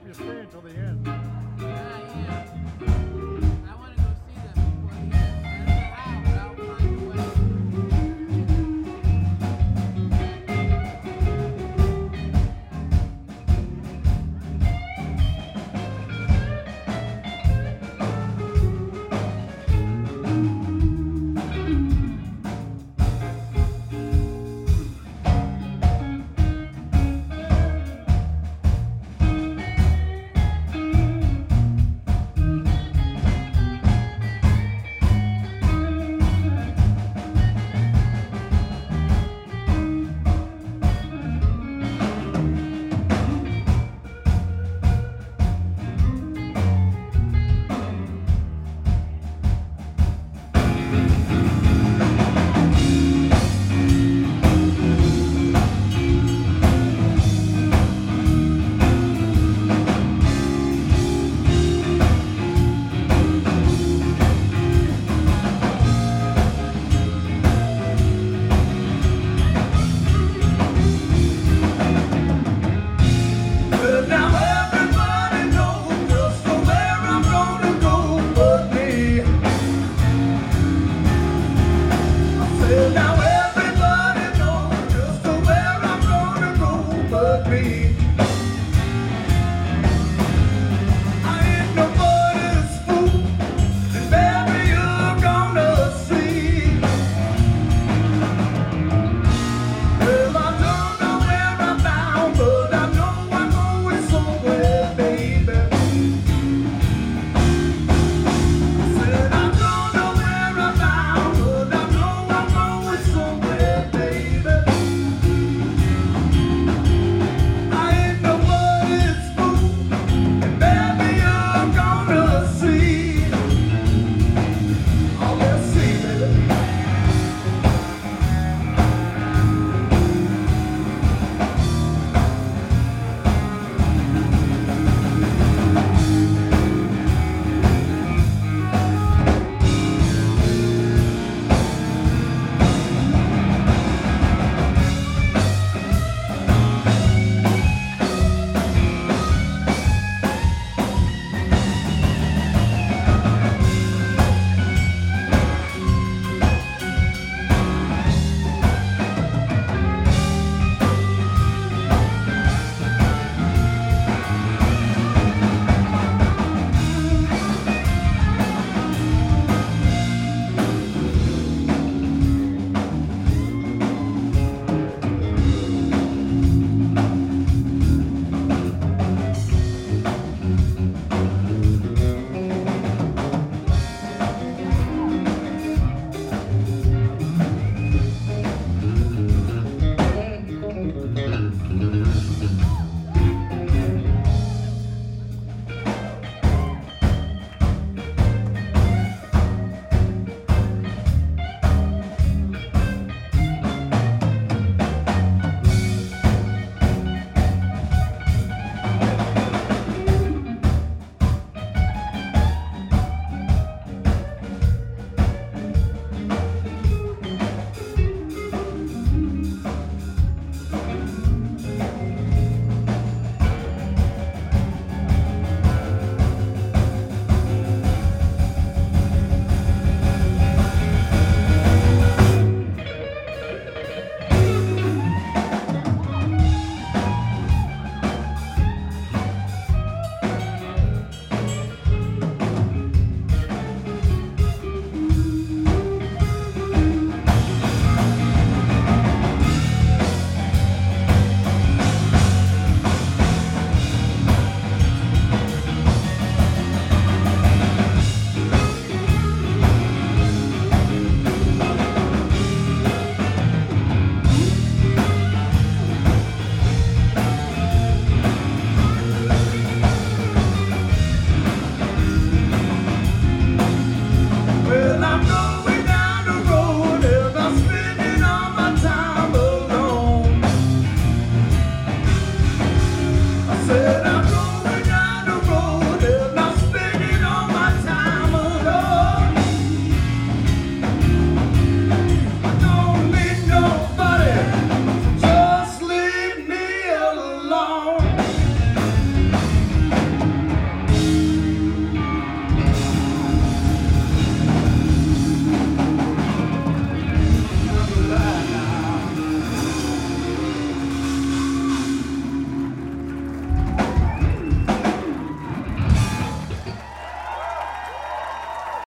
hope you stay until the end.